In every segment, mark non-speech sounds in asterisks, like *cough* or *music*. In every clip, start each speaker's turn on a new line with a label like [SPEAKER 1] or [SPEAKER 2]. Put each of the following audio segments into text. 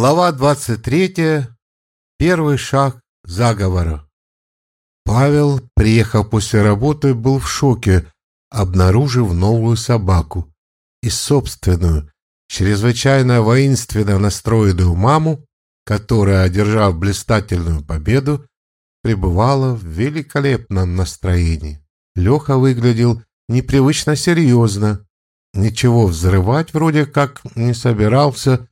[SPEAKER 1] Глава 23. Первый шаг заговора. Павел, приехав после работы, был в шоке, обнаружив новую собаку и собственную, чрезвычайно воинственно настроенную маму, которая, одержав блистательную победу, пребывала в великолепном настроении. Леха выглядел непривычно серьезно, ничего взрывать вроде как не собирался,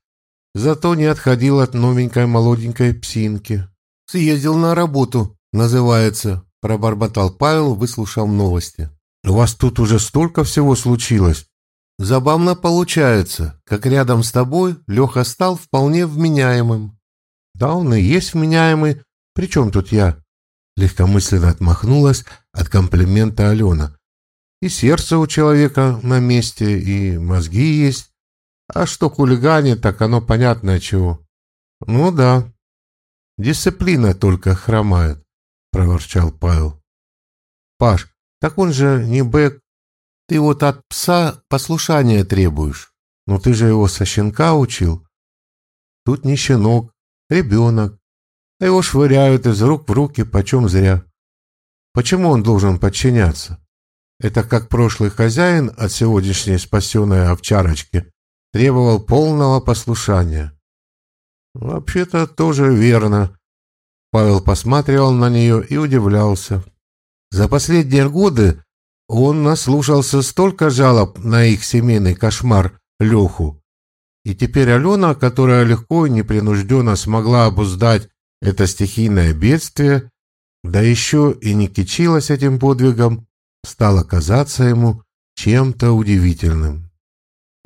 [SPEAKER 1] зато не отходил от новенькой молоденькой псинки. «Съездил на работу, называется», — пробормотал Павел, выслушав новости. «У вас тут уже столько всего случилось». «Забавно получается, как рядом с тобой Леха стал вполне вменяемым». «Да он и есть вменяемый. При чем тут я?» Легкомысленно отмахнулась от комплимента Алена. «И сердце у человека на месте, и мозги есть. А что хулиганит, так оно понятно чего. Ну да. Дисциплина только хромает, проворчал Павел. Паш, так он же не бэк. Ты вот от пса послушания требуешь. Но ты же его со щенка учил. Тут не щенок, ребенок. А его швыряют из рук в руки почем зря. Почему он должен подчиняться? Это как прошлый хозяин от сегодняшней спасенной овчарочки требовал полного послушания. Вообще-то тоже верно. Павел посматривал на нее и удивлялся. За последние годы он наслушался столько жалоб на их семейный кошмар Леху. И теперь Алена, которая легко и непринужденно смогла обуздать это стихийное бедствие, да еще и не кичилась этим подвигом, стала казаться ему чем-то удивительным.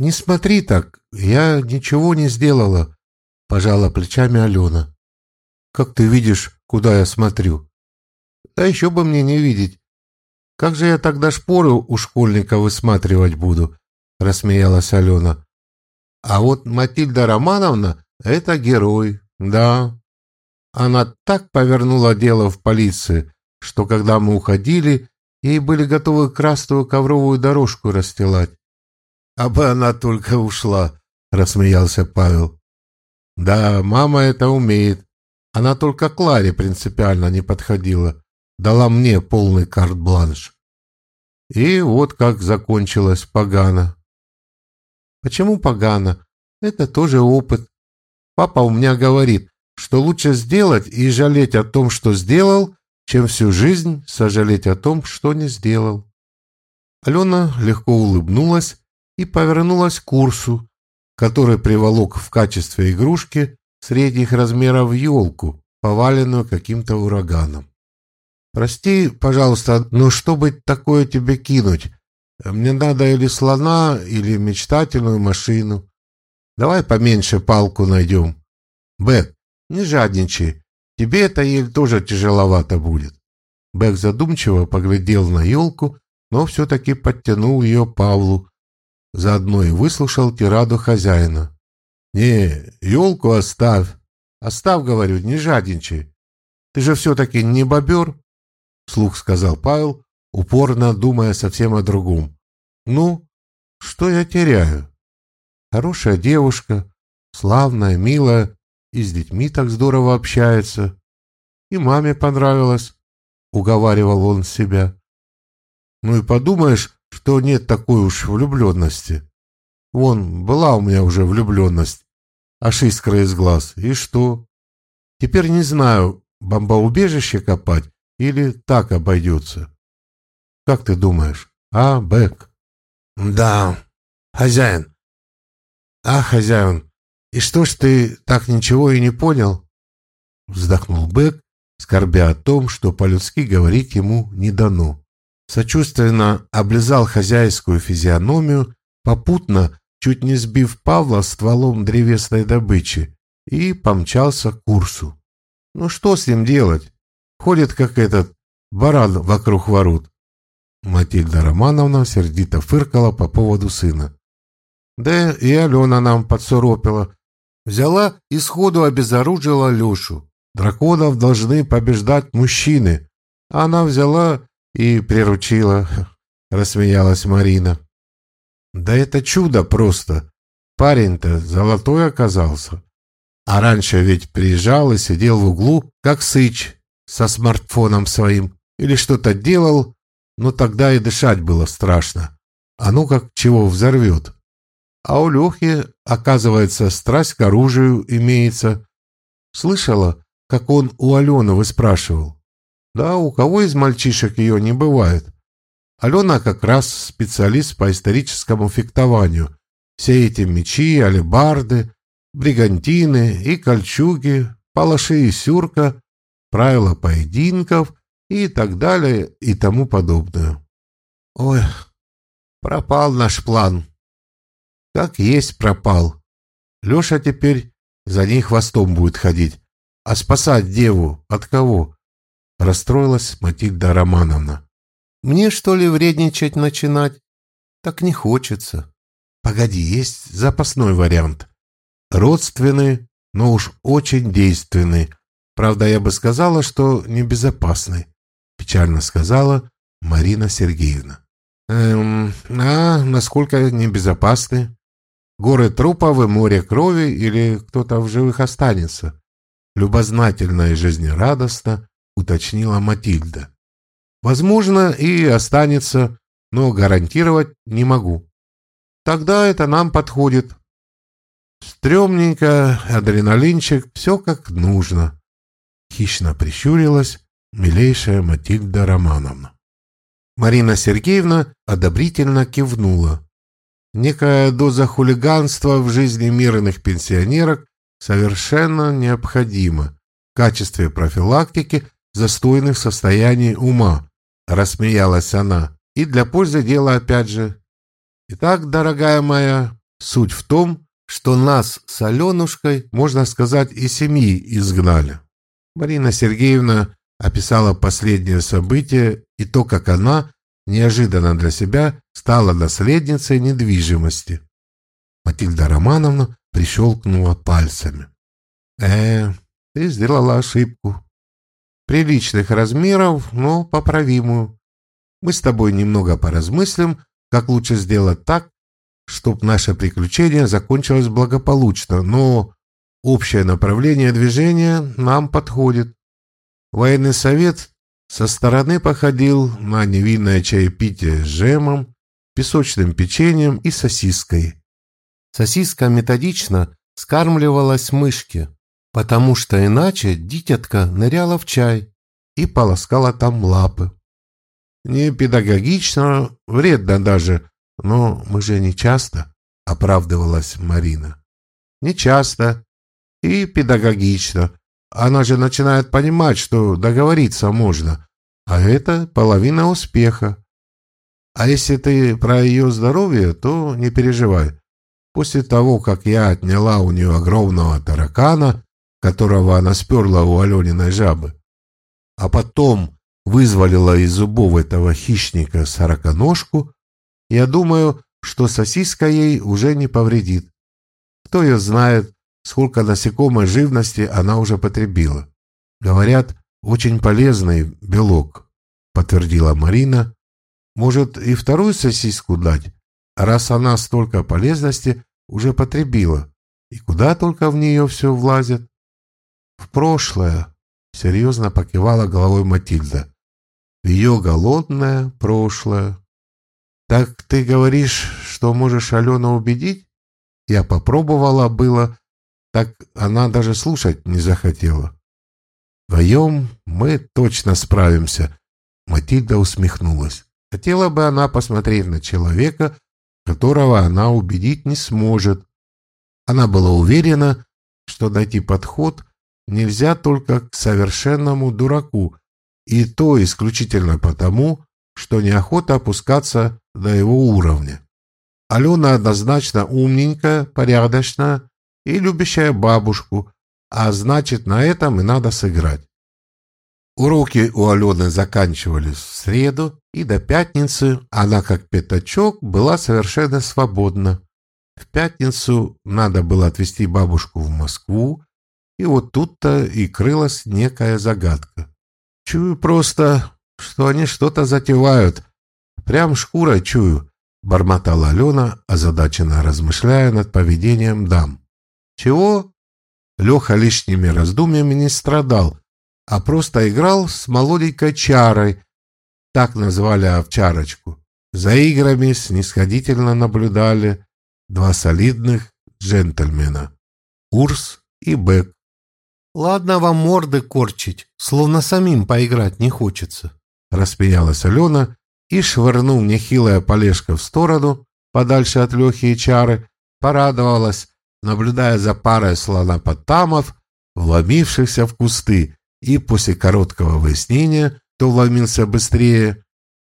[SPEAKER 1] «Не смотри так, я ничего не сделала», — пожала плечами Алена. «Как ты видишь, куда я смотрю?» «Да еще бы мне не видеть. Как же я тогда шпоры у школьника высматривать буду?» — рассмеялась Алена. «А вот Матильда Романовна — это герой, да. Она так повернула дело в полиции, что когда мы уходили, ей были готовы красную ковровую дорожку расстилать. А бы она только ушла, рассмеялся Павел. Да, мама это умеет. Она только Кларе принципиально не подходила. Дала мне полный карт-бланш. И вот как закончилось погано. Почему погано? Это тоже опыт. Папа у меня говорит, что лучше сделать и жалеть о том, что сделал, чем всю жизнь сожалеть о том, что не сделал. Алена легко улыбнулась и повернулась к курсу, который приволок в качестве игрушки средних размеров елку, поваленную каким-то ураганом. «Прости, пожалуйста, но чтобы такое тебе кинуть? Мне надо или слона, или мечтательную машину. Давай поменьше палку найдем. Бэк, не жадничай, тебе это ель тоже тяжеловато будет». Бэк задумчиво поглядел на елку, но все-таки подтянул ее Павлу, Заодно и выслушал тираду хозяина. «Не, елку оставь. Оставь, говорю, не жадничай. Ты же все-таки не бобер?» Слух сказал Павел, упорно думая совсем о другом. «Ну, что я теряю? Хорошая девушка, славная, милая, и с детьми так здорово общается. И маме понравилось», — уговаривал он себя. «Ну и подумаешь, что нет такой уж влюбленности. Вон, была у меня уже влюбленность, аж искра из глаз. И что? Теперь не знаю, бомбоубежище копать или так обойдется. Как ты думаешь, а, Бэк? Да, хозяин. А, хозяин, и что ж ты так ничего и не понял? Вздохнул Бэк, скорбя о том, что по-людски говорить ему не дано сочувственно облизал хозяйскую физиономию, попутно чуть не сбив Павла стволом древесной добычи, и помчался к курсу. Ну что с ним делать? Ходит как этот баран вокруг ворот. Матильда Романовна сердито фыркала по поводу сына. Да и Алена нам подсуропила. Взяла и сходу обезоружила Лешу. Драконов должны побеждать мужчины. Она взяла и приручила, *laughs* рассмеялась Марина. Да это чудо просто. Парень-то золотой оказался. А раньше ведь приезжал и сидел в углу, как сыч, со смартфоном своим, или что-то делал, но тогда и дышать было страшно. А ну как чего взорвет. А у Лехи, оказывается, страсть к оружию имеется. Слышала, как он у Алены выспрашивал. Да, у кого из мальчишек ее не бывает. Алена как раз специалист по историческому фехтованию. Все эти мечи, алебарды, бригантины и кольчуги, палаши и сюрка, правила поединков и так далее и тому подобное. Ой, пропал наш план. Как есть пропал. Леша теперь за ней хвостом будет ходить. А спасать деву от кого? Расстроилась Матильда Романовна. Мне, что ли, вредничать начинать? Так не хочется. Погоди, есть запасной вариант. Родственный, но уж очень действенный. Правда, я бы сказала, что небезопасный. Печально сказала Марина Сергеевна. Эм, а насколько небезопасный? Горы трупов и море крови или кто-то в живых останется? Любознательно и жизнерадостно уточнила Матильда. Возможно, и останется, но гарантировать не могу. Тогда это нам подходит. Стремненько, адреналинчик, все как нужно. Хищно прищурилась милейшая Матильда Романовна. Марина Сергеевна одобрительно кивнула. Некая доза хулиганства в жизни мирных пенсионерок совершенно необходима в качестве профилактики застойных состояний ума, рассмеялась она. И для пользы дела опять же. Итак, дорогая моя, суть в том, что нас с Аленушкой, можно сказать, и семьи изгнали. Марина Сергеевна описала последнее событие и то, как она, неожиданно для себя, стала наследницей недвижимости. Матильда Романовна прищелкнула пальцами. «Э, ты сделала ошибку. Приличных размеров, но поправимую. Мы с тобой немного поразмыслим, как лучше сделать так, чтобы наше приключение закончилось благополучно, но общее направление движения нам подходит. Военный совет со стороны походил на невинное чаепитие с джемом, песочным печеньем и сосиской. Сосиска методично скармливалась мышке, потому что иначе дитятка ныряла в чай и полоскала там лапы. Не педагогично, вредно даже, но мы же не часто, оправдывалась Марина. Не часто и педагогично, она же начинает понимать, что договориться можно, а это половина успеха. А если ты про ее здоровье, то не переживай. После того, как я отняла у нее огромного таракана, которого она сперла у Алениной жабы, а потом вызволила из зубов этого хищника сороконожку, я думаю, что сосиска ей уже не повредит. Кто ее знает, сколько насекомой живности она уже потребила. Говорят, очень полезный белок, подтвердила Марина. Может, и вторую сосиску дать, раз она столько полезности уже потребила, и куда только в нее все влазит? В прошлое, серьезно покивала головой Матильда. В ее голодное прошлое. Так ты говоришь, что можешь Алену убедить? Я попробовала было, так она даже слушать не захотела. Вдвоем мы точно справимся. Матильда усмехнулась. Хотела бы она посмотреть на человека, которого она убедить не сможет. Она была уверена, что найти подход нельзя только к совершенному дураку, и то исключительно потому, что неохота опускаться до его уровня. Алена однозначно умненькая, порядочная, и любящая бабушку, а значит, на этом и надо сыграть. Уроки у Алены заканчивались в среду, и до пятницы она, как пятачок, была совершенно свободна. В пятницу надо было отвезти бабушку в Москву, и вот тут-то и крылась некая загадка. Чую просто, что они что-то затевают. Прям шкурой чую, — бормотала Алена, озадаченно размышляя над поведением дам. Чего? Леха лишними раздумьями не страдал, а просто играл с молоденькой чарой, так назвали овчарочку. За играми снисходительно наблюдали два солидных джентльмена — Урс и Бек. «Ладно вам морды корчить, словно самим поиграть не хочется», — распеялась Алена и, швырнув нехилая полежка в сторону, подальше от Лехи и Чары, порадовалась, наблюдая за парой слонопотамов, вломившихся в кусты, и после короткого выяснения, кто вломился быстрее,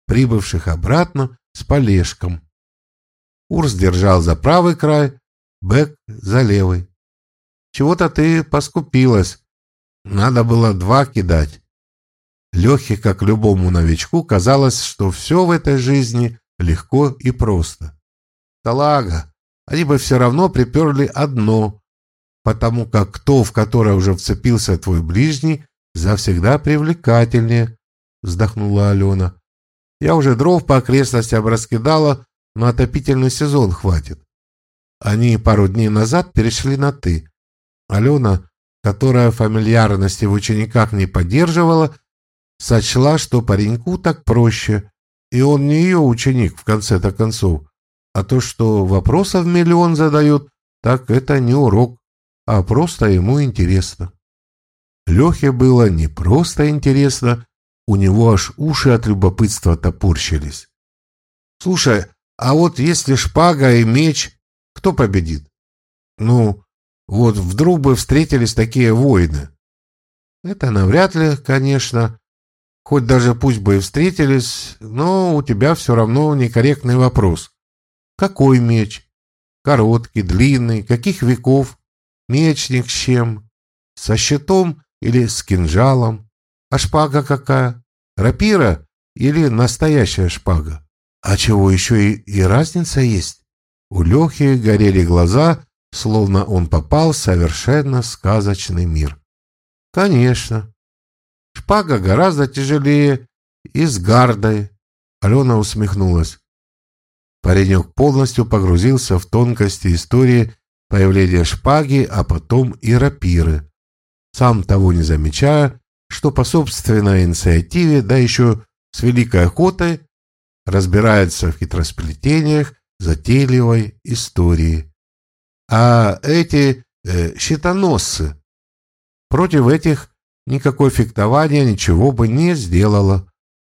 [SPEAKER 1] прибывших обратно с полежком. Урс держал за правый край, Бэк за левый. Чего-то ты поскупилась. Надо было два кидать. Лехе, как любому новичку, казалось, что все в этой жизни легко и просто. Талага, они бы все равно приперли одно, потому как то, в которое уже вцепился твой ближний, завсегда привлекательнее, вздохнула Алена. Я уже дров по окрестностям раскидала, но отопительный сезон хватит. Они пару дней назад перешли на «ты». Алена, которая фамильярности в учениках не поддерживала, сочла, что пареньку так проще, и он не ее ученик в конце-то концов. А то, что вопросов миллион задает, так это не урок, а просто ему интересно. Лехе было не просто интересно, у него аж уши от любопытства топорщились. «Слушай, а вот если шпага и меч, кто победит?» «Ну, вот вдруг бы встретились такие воины». «Это навряд ли, конечно. Хоть даже пусть бы и встретились, но у тебя все равно некорректный вопрос. Какой меч? Короткий, длинный, каких веков? Мечник с чем? Со щитом или с кинжалом? А шпага какая? Рапира или настоящая шпага? А чего еще и, и разница есть? У Лехи горели глаза, словно он попал в совершенно сказочный мир. Конечно. Шпага гораздо тяжелее и с гардой. Алена усмехнулась. Паренек полностью погрузился в тонкости истории появления шпаги, а потом и рапиры сам того не замечая, что по собственной инициативе, да еще с великой охотой, разбирается в хитросплетениях затейливой истории. А эти э, щитоносцы, против этих никакое фехтование ничего бы не сделало.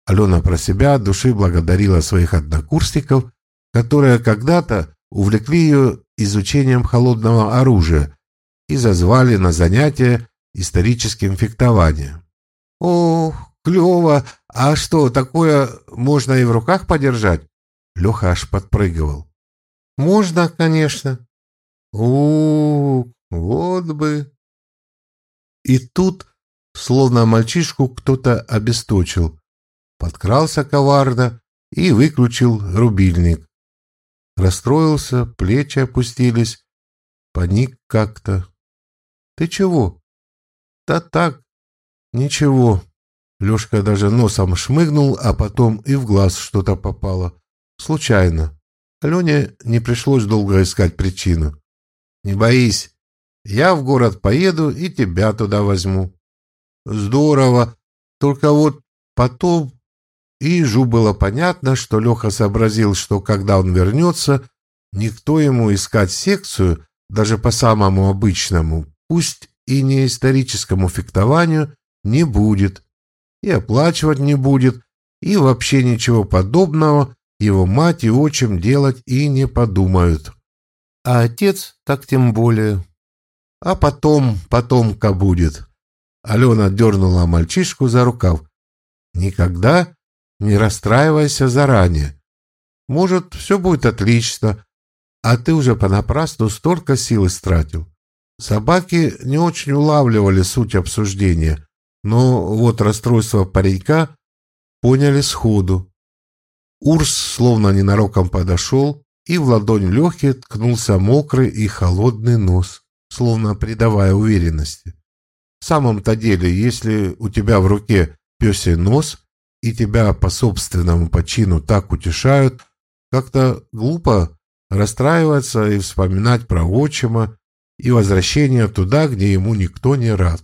[SPEAKER 1] Алена про себя от души благодарила своих однокурсников, которые когда-то увлекли ее изучением холодного оружия и зазвали на занятия историческим фехтованием. «О, клево! А что, такое можно и в руках подержать?» Леха аж подпрыгивал. «Можно, конечно». «У, вот бы...» И тут, словно мальчишку, кто-то обесточил. Подкрался коварно и выключил рубильник. Расстроился, плечи опустились, паник как-то. «Ты чего?» Да так, ничего. Лёшка даже носом шмыгнул, а потом и в глаз что-то попало. Случайно. Алене не пришлось долго искать причину. Не боись, я в город поеду и тебя туда возьму. Здорово. Только вот потом Ижу было понятно, что Леха сообразил, что когда он вернется, никто ему искать секцию, даже по самому обычному, пусть и не историческому фехтованию не будет, и оплачивать не будет, и вообще ничего подобного его мать и отчим делать и не подумают. А отец так тем более. А потом, потомка будет. Алена дернула мальчишку за рукав. Никогда не расстраивайся заранее. Может, все будет отлично, а ты уже понапрасну столько сил истратил. Собаки не очень улавливали суть обсуждения, но вот расстройство паренька поняли сходу. Урс словно ненароком подошел, и в ладонь Лехи ткнулся мокрый и холодный нос, словно придавая уверенности. В самом-то деле, если у тебя в руке пёсий нос, и тебя по собственному почину так утешают, как-то глупо расстраиваться и вспоминать про отчима, и возвращение туда, где ему никто не рад.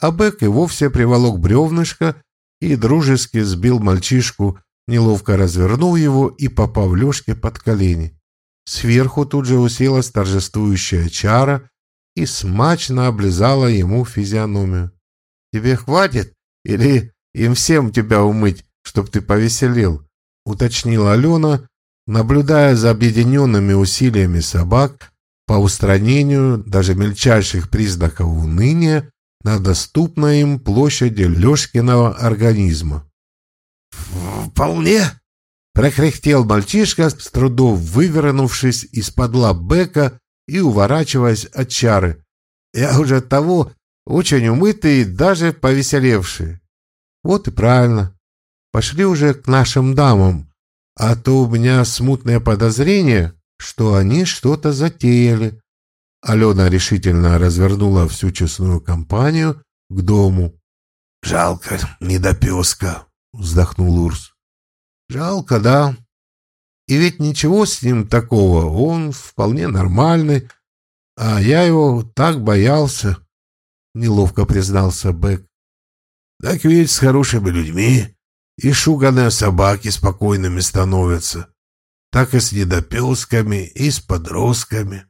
[SPEAKER 1] А Бек и вовсе приволок бревнышко и дружески сбил мальчишку, неловко развернул его и попав Лешке под колени. Сверху тут же уселась торжествующая чара и смачно облизала ему физиономию. «Тебе хватит? Или им всем тебя умыть, чтоб ты повеселил?» — уточнила Алена, наблюдая за объединенными усилиями собак по устранению даже мельчайших признаков уныния на доступной им площади Лешкиного организма. «Вполне!» — прокряхтел мальчишка, с трудом вывернувшись из-под лап Бека и уворачиваясь от чары. «Я уже от того очень умытый и даже повеселевший». «Вот и правильно. Пошли уже к нашим дамам, а то у меня смутное подозрение, что они что-то затеяли». Алена решительно развернула всю честную компанию к дому.
[SPEAKER 2] «Жалко, недопеска», — вздохнул Урс.
[SPEAKER 1] «Жалко, да. И ведь ничего с ним такого, он вполне нормальный, а я его так боялся», — неловко признался Бэк.
[SPEAKER 2] «Так ведь с хорошими людьми и шуганые собаки спокойными становятся, так и с недопесками, и с подростками».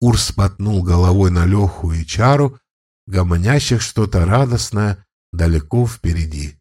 [SPEAKER 1] Урс мотнул головой на Леху и Чару, гомонящих что-то радостное далеко впереди.